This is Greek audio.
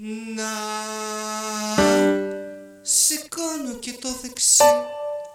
Να σηκώνω και το δεξί.